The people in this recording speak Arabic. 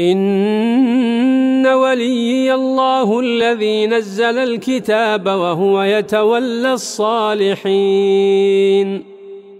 إن وليي الله الذي نزل الكتاب وهو يتولى الصالحين.